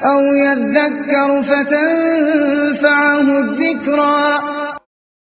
أَوْ يَذَّكَّرُ فَتَنفَعَهُ الذِّكْرَىٰ.